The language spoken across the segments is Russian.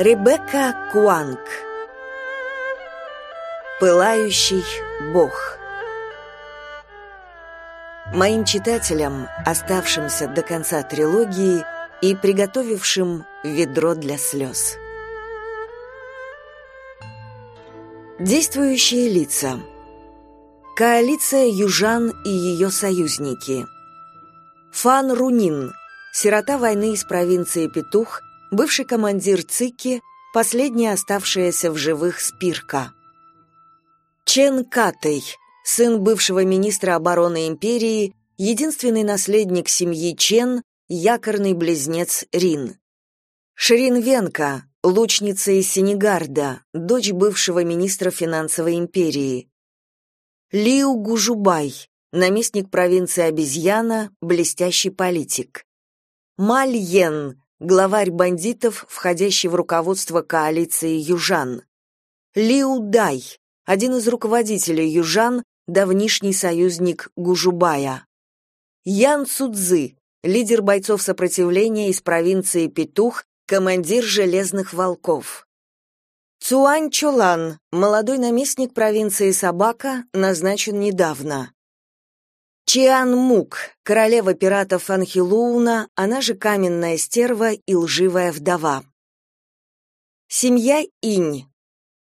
Ребекка Куанг Пылающий бог Моим читателям, оставшимся до конца трилогии и приготовившим ведро для слез. Действующие лица. Коалиция южан и ее союзники. Фан Рунин, сирота войны из провинции Петух, бывший командир ЦИКи, последняя оставшаяся в живых Спирка. Чен Катей, сын бывшего министра обороны империи, единственный наследник семьи Чен, якорный близнец Рин. Ширин Венка, лучница из Сенегарда, дочь бывшего министра финансовой империи. Лиу Гужубай, наместник провинции Обезьяна, блестящий политик. Маль Йен, главарь бандитов, входящий в руководство коалиции Южан. Лиу Дай, один из руководителей Южан, давнишний союзник Гужубая. Ян Цудзы, лидер бойцов сопротивления из провинции Петух, командир Железных волков. Цуань Чолан, молодой наместник провинции Собака, назначен недавно. Чиан Мук, королева пиратов Анхилууна, она же каменная стерва и лживая вдова. Семья Инь.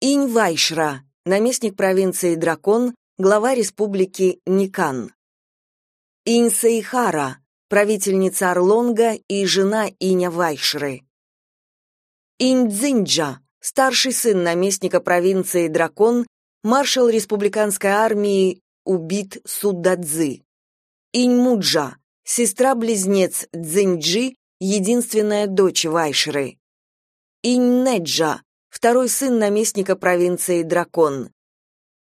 Инь Вайшра, наместник провинции Дракон, глава республики Никан. Инь Сейхара, правительница Орлонга и жена Иня Вайшры. Инь Цзиньджа, старший сын наместника провинции Дракон, маршал республиканской армии, убит Судадзы. Иньмуджа, сестра-близнец Цзиньджи, единственная дочь Вайшры. Иньнеджа, второй сын наместника провинции Дракон.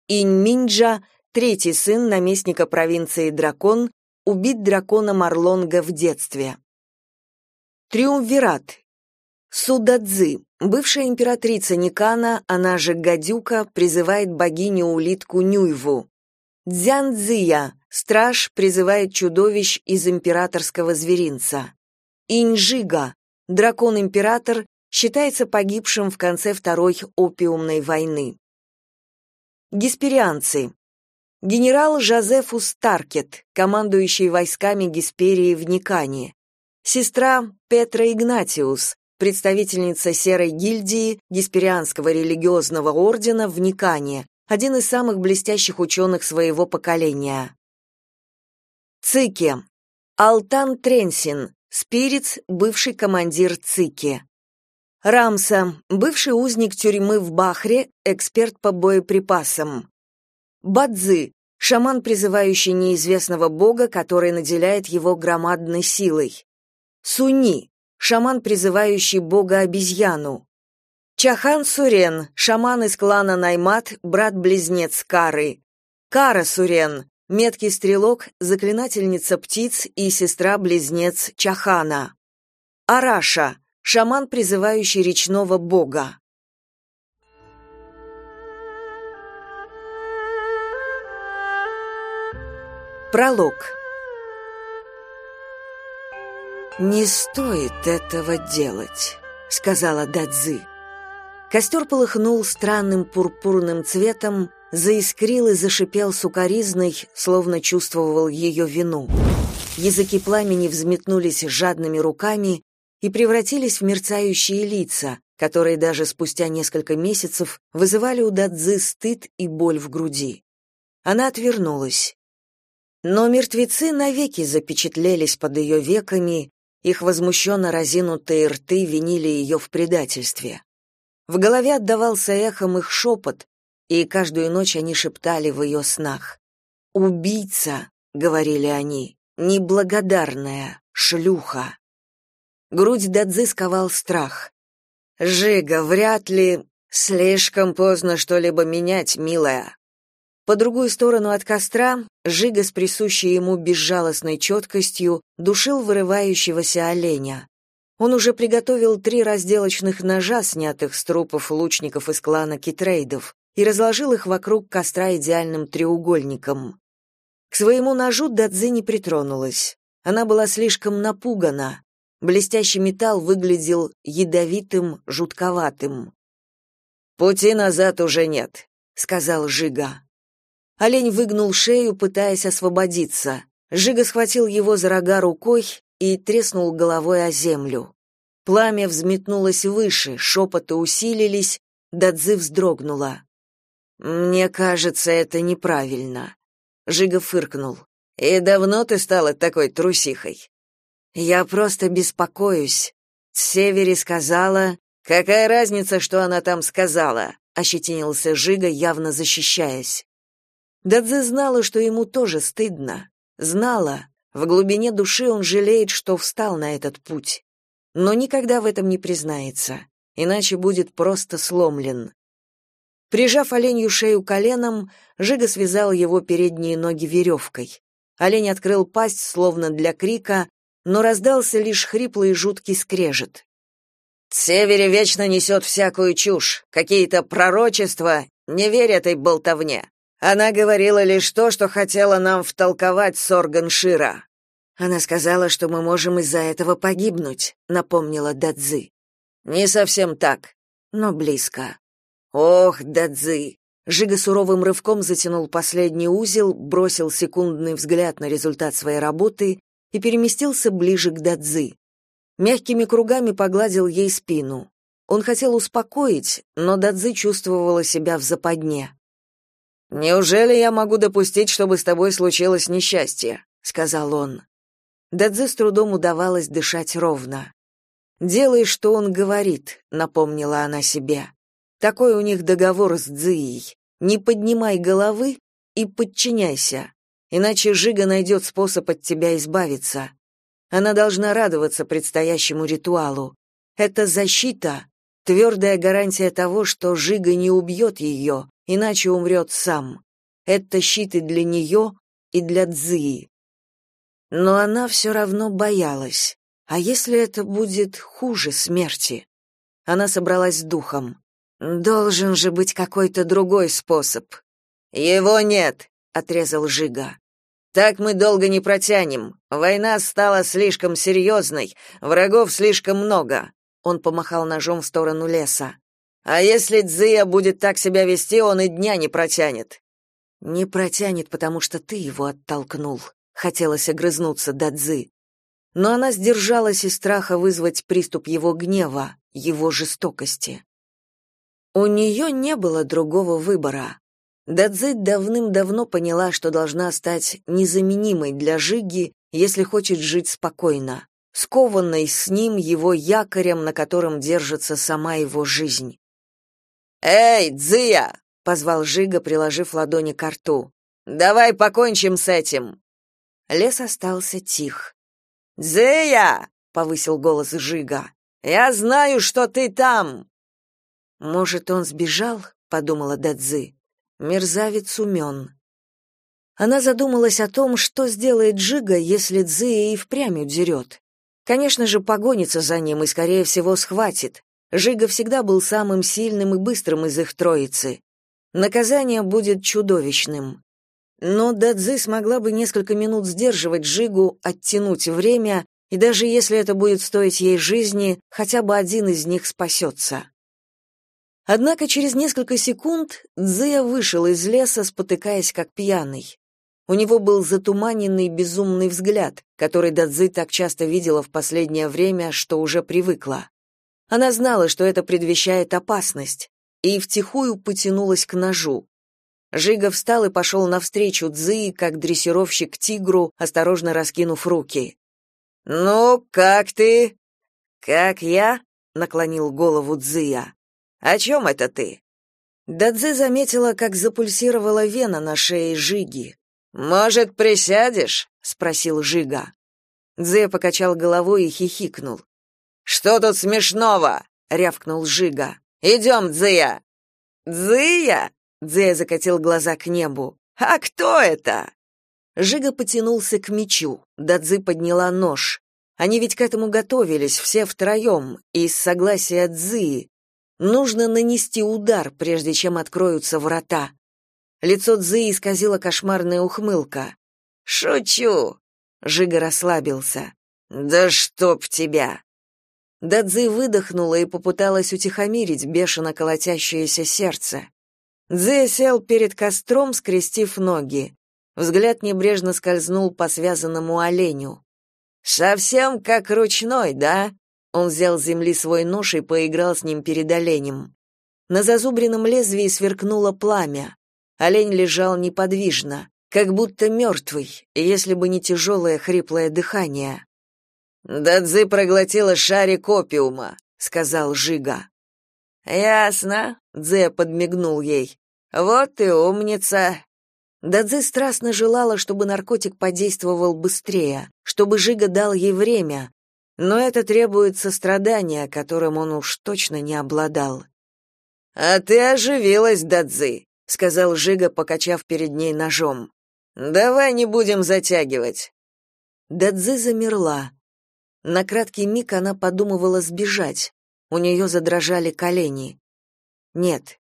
Иньминджа, третий сын наместника провинции Дракон, убит драконом Орлонга в детстве. Триумвират. Судадзы, бывшая императрица Никана, она же Гадюка, призывает богиню-улитку Нюйву. Дзянцзия, страж, призывает чудовищ из императорского зверинца. Инжига, дракон-император, считается погибшим в конце Второй опиумной войны. Гесперианцы. Генерал Жозефус Таркет, командующий войсками Гесперии в Никане. Сестра Петра Игнатиус, представительница Серой гильдии Гесперианского религиозного ордена в Никане, один из самых блестящих ученых своего поколения. Цики. Алтан Тренсин, Спирец, бывший командир Цики. Рамса, бывший узник тюрьмы в Бахре, эксперт по боеприпасам. Бадзы, шаман, призывающий неизвестного бога, который наделяет его громадной силой. Суни, шаман, призывающий бога-обезьяну. Чахан Сурен, шаман из клана Наймат, брат-близнец Кары. Кара Сурен, меткий стрелок, заклинательница птиц и сестра-близнец Чахана. Араша, шаман, призывающий речного бога. Пролог. «Не стоит этого делать», — сказала Дадзи. Костер полыхнул странным пурпурным цветом, заискрил и зашипел сукоризной, словно чувствовал ее вину. Языки пламени взметнулись жадными руками и превратились в мерцающие лица, которые даже спустя несколько месяцев вызывали у Дадзы стыд и боль в груди. Она отвернулась. Но мертвецы навеки запечатлелись под ее веками, их возмущенно разинутые рты винили ее в предательстве. В голове отдавался эхом их шепот, и каждую ночь они шептали в ее снах. «Убийца», — говорили они, — «неблагодарная, шлюха». Грудь Дадзы сковал страх. «Жига, вряд ли...» «Слишком поздно что-либо менять, милая», по другую сторону от костра Жига с присущей ему безжалостной четкостью душил вырывающегося оленя. Он уже приготовил три разделочных ножа, снятых с трупов лучников из клана Китрейдов, и разложил их вокруг костра идеальным треугольником. К своему ножу Дадзи не притронулась. Она была слишком напугана. Блестящий металл выглядел ядовитым, жутковатым. «Пути назад уже нет», — сказал Жига. Олень выгнул шею, пытаясь освободиться. Жига схватил его за рога рукой и треснул головой о землю. Пламя взметнулось выше, шепоты усилились, Дадзи вздрогнула. «Мне кажется, это неправильно». Жига фыркнул. «И давно ты стала такой трусихой?» «Я просто беспокоюсь. Севери сказала...» «Какая разница, что она там сказала?» — ощетинился Жига, явно защищаясь. Дадзи знала, что ему тоже стыдно. Знала, в глубине души он жалеет, что встал на этот путь. Но никогда в этом не признается, иначе будет просто сломлен. Прижав оленью шею коленом, Жига связал его передние ноги веревкой. Олень открыл пасть, словно для крика, но раздался лишь хриплый и жуткий скрежет. «Севере вечно несет всякую чушь, какие-то пророчества, не верь этой болтовне. Она говорила лишь то, что хотела нам втолковать Сорган Шира. Она сказала, что мы можем из-за этого погибнуть, напомнила Дадзи. Не совсем так, но близко. Ох, Дадзи. Жига суровым рывком затянул последний узел, бросил секундный взгляд на результат своей работы и переместился ближе к Дадзи. Мягкими кругами погладил ей спину. Он хотел успокоить, но Дадзи чувствовала себя в западне. Неужели я могу допустить, чтобы с тобой случилось несчастье, сказал он. Дадзе с трудом удавалось дышать ровно. Делай, что он говорит, напомнила она себе. Такой у них договор с Дзией. Не поднимай головы и подчиняйся, иначе Жига найдет способ от тебя избавиться. Она должна радоваться предстоящему ритуалу. Это защита, твердая гарантия того, что Жига не убьет ее, иначе умрет сам. Это щит и для нее, и для Цзии. Но она все равно боялась. А если это будет хуже смерти? Она собралась с духом. Должен же быть какой-то другой способ. Его нет, отрезал Жига. Так мы долго не протянем. Война стала слишком серьезной, врагов слишком много. Он помахал ножом в сторону леса. А если Дзия будет так себя вести, он и дня не протянет. Не протянет, потому что ты его оттолкнул. Хотелось огрызнуться до Дадзи. Но она сдержалась из страха вызвать приступ его гнева, его жестокости. У нее не было другого выбора. Дадзи давным-давно поняла, что должна стать незаменимой для Жиги, если хочет жить спокойно, скованной с ним его якорем, на котором держится сама его жизнь. «Эй, Дзия!» — позвал Жига, приложив ладони к рту. «Давай покончим с этим!» Лес остался тих. «Дзия!» — повысил голос Жига. «Я знаю, что ты там!» «Может, он сбежал?» — подумала Дадзи. «Мерзавец умен». Она задумалась о том, что сделает Жига, если Дзия и впрямь удерет. Конечно же, погонится за ним и, скорее всего, схватит. Жига всегда был самым сильным и быстрым из их троицы. Наказание будет чудовищным. Но Дадзи смогла бы несколько минут сдерживать Жигу, оттянуть время, и даже если это будет стоить ей жизни, хотя бы один из них спасется. Однако через несколько секунд Дзия вышел из леса, спотыкаясь как пьяный. У него был затуманенный безумный взгляд, который Дадзи так часто видела в последнее время, что уже привыкла. Она знала, что это предвещает опасность, и втихую потянулась к ножу. Жига встал и пошел навстречу Цзии, как дрессировщик тигру, осторожно раскинув руки. «Ну, как ты?» «Как я?» — наклонил голову Цзия. «О чем это ты?» Дадзе заметила, как запульсировала вена на шее Жиги. «Может, присядешь?» — спросил Жига. Дзе покачал головой и хихикнул. «Что тут смешного?» — рявкнул Жига. «Идем, Дзия!» «Дзия?» — Дзия закатил глаза к небу. «А кто это?» Жига потянулся к мечу, Дадзи подняла нож. Они ведь к этому готовились, все втроем, из согласия Дзии. Нужно нанести удар, прежде чем откроются врата. Лицо Дзии исказила кошмарная ухмылка. «Шучу!» Жига расслабился. Да чтоб тебя. Дадзи выдохнула и попыталась утихомирить бешено колотящееся сердце. Дзи сел перед костром, скрестив ноги. Взгляд небрежно скользнул по связанному оленю. Совсем как ручной, да? Он взял с земли свой нож и поиграл с ним перед оленем. На зазубренном лезвии сверкнуло пламя. Олень лежал неподвижно, как будто мертвый, если бы не тяжелое хриплое дыхание. «Дадзи проглотила шарик опиума», — сказал Жига. «Ясно», — Дзе подмигнул ей. «Вот и умница». Дадзи страстно желала, чтобы наркотик подействовал быстрее, чтобы Жига дал ей время, но это требует сострадания, которым он уж точно не обладал. «А ты оживилась, Дадзи», — сказал Жига, покачав перед ней ножом. «Давай не будем затягивать». Дадзи замерла. На краткий миг она подумывала сбежать. У нее задрожали колени. Нет,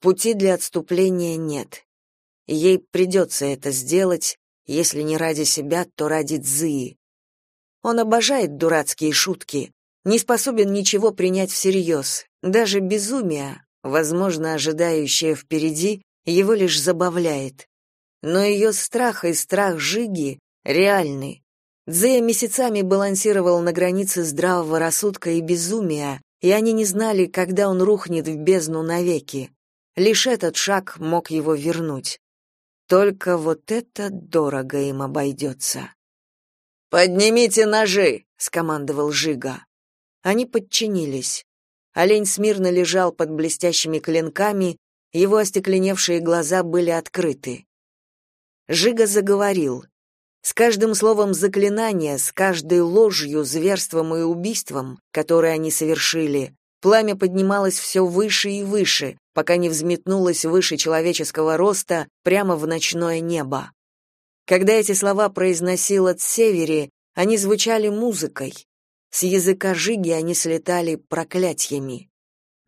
пути для отступления нет. Ей придется это сделать, если не ради себя, то ради Цзии. Он обожает дурацкие шутки, не способен ничего принять всерьез. Даже безумие, возможно, ожидающее впереди, его лишь забавляет. Но ее страх и страх Жиги реальны. Дзея месяцами балансировал на границе здравого рассудка и безумия, и они не знали, когда он рухнет в бездну навеки. Лишь этот шаг мог его вернуть. Только вот это дорого им обойдется. «Поднимите ножи!» — скомандовал Жига. Они подчинились. Олень смирно лежал под блестящими клинками, его остекленевшие глаза были открыты. Жига заговорил. С каждым словом заклинания, с каждой ложью, зверством и убийством, которые они совершили, пламя поднималось все выше и выше, пока не взметнулось выше человеческого роста прямо в ночное небо. Когда эти слова произносил от севери, они звучали музыкой. С языка Жиги они слетали проклятиями.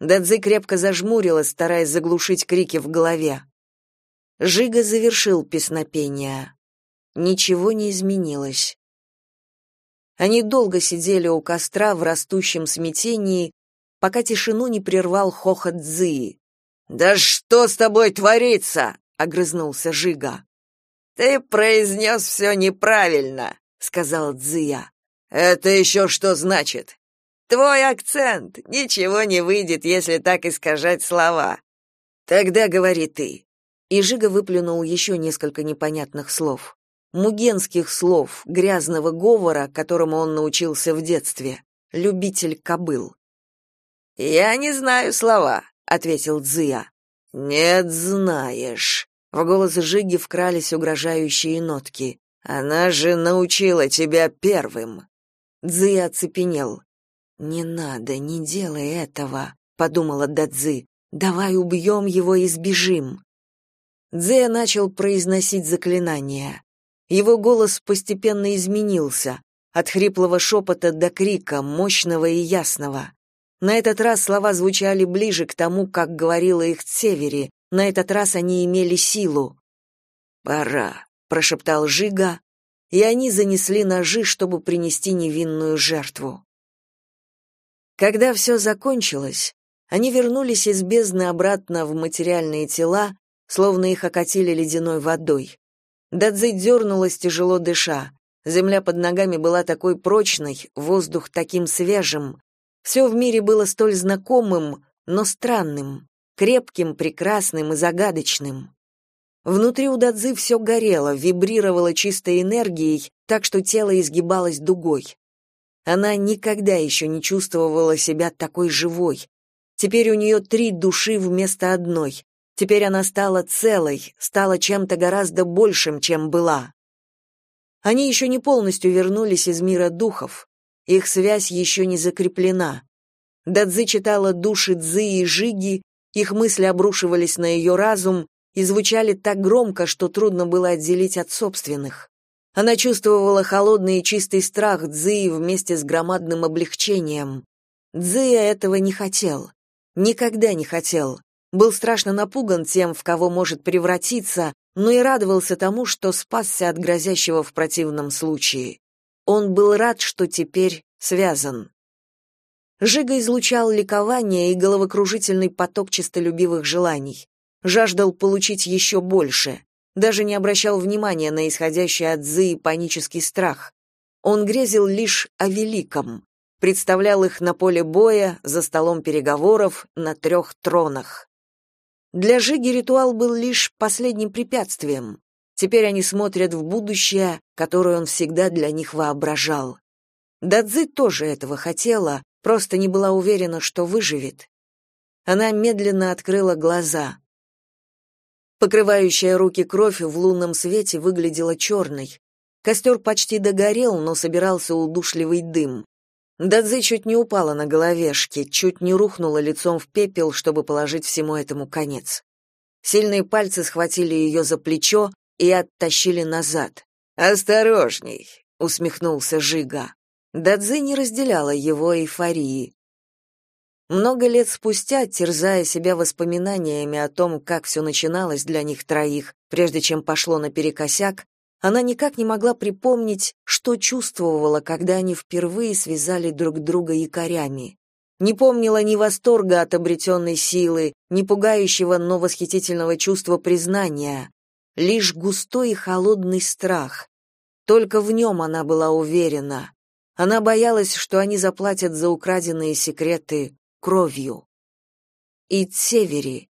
Дадзи крепко зажмурилась, стараясь заглушить крики в голове. Жига завершил песнопение. Ничего не изменилось. Они долго сидели у костра в растущем смятении, пока тишину не прервал хохот Цзии. «Да что с тобой творится?» — огрызнулся Жига. «Ты произнес все неправильно», — сказал Цзия. «Это еще что значит?» «Твой акцент. Ничего не выйдет, если так искажать слова». «Тогда говори ты». И Жига выплюнул еще несколько непонятных слов. Мугенских слов, грязного говора, которому он научился в детстве. Любитель кобыл. «Я не знаю слова», — ответил Цзия. «Нет, знаешь», в голос Жиги вкрались угрожающие нотки. Она же научила тебя первым. Цзы оцепенел. Не надо, не делай этого, подумала Дадзи. Давай убьем его и сбежим. Цзэ начал произносить заклинания. Его голос постепенно изменился, от хриплого шепота до крика, мощного и ясного. На этот раз слова звучали ближе к тому, как говорила их Цевери, на этот раз они имели силу. «Пора», — прошептал Жига, и они занесли ножи, чтобы принести невинную жертву. Когда все закончилось, они вернулись из бездны обратно в материальные тела, словно их окатили ледяной водой. Дадзи дернулась, тяжело дыша. Земля под ногами была такой прочной, воздух таким свежим. Все в мире было столь знакомым, но странным крепким, прекрасным и загадочным. Внутри у Дадзы все горело, вибрировало чистой энергией, так что тело изгибалось дугой. Она никогда еще не чувствовала себя такой живой. Теперь у нее три души вместо одной. Теперь она стала целой, стала чем-то гораздо большим, чем была. Они еще не полностью вернулись из мира духов. Их связь еще не закреплена. Дадзи читала души Цзы и Жиги, их мысли обрушивались на ее разум и звучали так громко, что трудно было отделить от собственных. Она чувствовала холодный и чистый страх Цзии вместе с громадным облегчением. Цзия этого не хотел. Никогда не хотел. Был страшно напуган тем, в кого может превратиться, но и радовался тому, что спасся от грозящего в противном случае. он был рад, что теперь связан. Жига излучал ликование и головокружительный поток честолюбивых желаний. Жаждал получить еще больше. Даже не обращал внимания на исходящий от Зы панический страх. Он грезил лишь о великом. Представлял их на поле боя, за столом переговоров, на трех тронах. Для Жиги ритуал был лишь последним препятствием. Теперь они смотрят в будущее, которое он всегда для них воображал. Дадзи тоже этого хотела, просто не была уверена, что выживет. Она медленно открыла глаза. Покрывающая руки кровь в лунном свете выглядела черной. Костер почти догорел, но собирался удушливый дым. Дадзи чуть не упала на головешке, чуть не рухнула лицом в пепел, чтобы положить всему этому конец. Сильные пальцы схватили ее за плечо и оттащили назад. «Осторожней!» — усмехнулся Жига. Дадзи не разделяла его эйфории. Много лет спустя, терзая себя воспоминаниями о том, как все начиналось для них троих, прежде чем пошло наперекосяк, она никак не могла припомнить, что чувствовала, когда они впервые связали друг друга якорями. Не помнила ни восторга от обретенной силы, ни пугающего, но восхитительного чувства признания, лишь густой и холодный страх. Только в нем она была уверена. Она боялась, что они заплатят за украденные секреты кровью. И Цевери,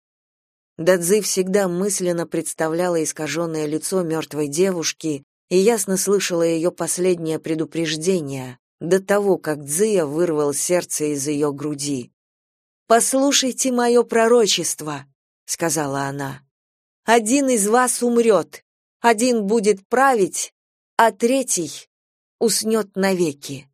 Дадзи всегда мысленно представляла искаженное лицо мертвой девушки и ясно слышала ее последнее предупреждение до того, как Дзия вырвал сердце из ее груди. «Послушайте мое пророчество», — сказала она. «Один из вас умрет, один будет править, а третий уснет навеки».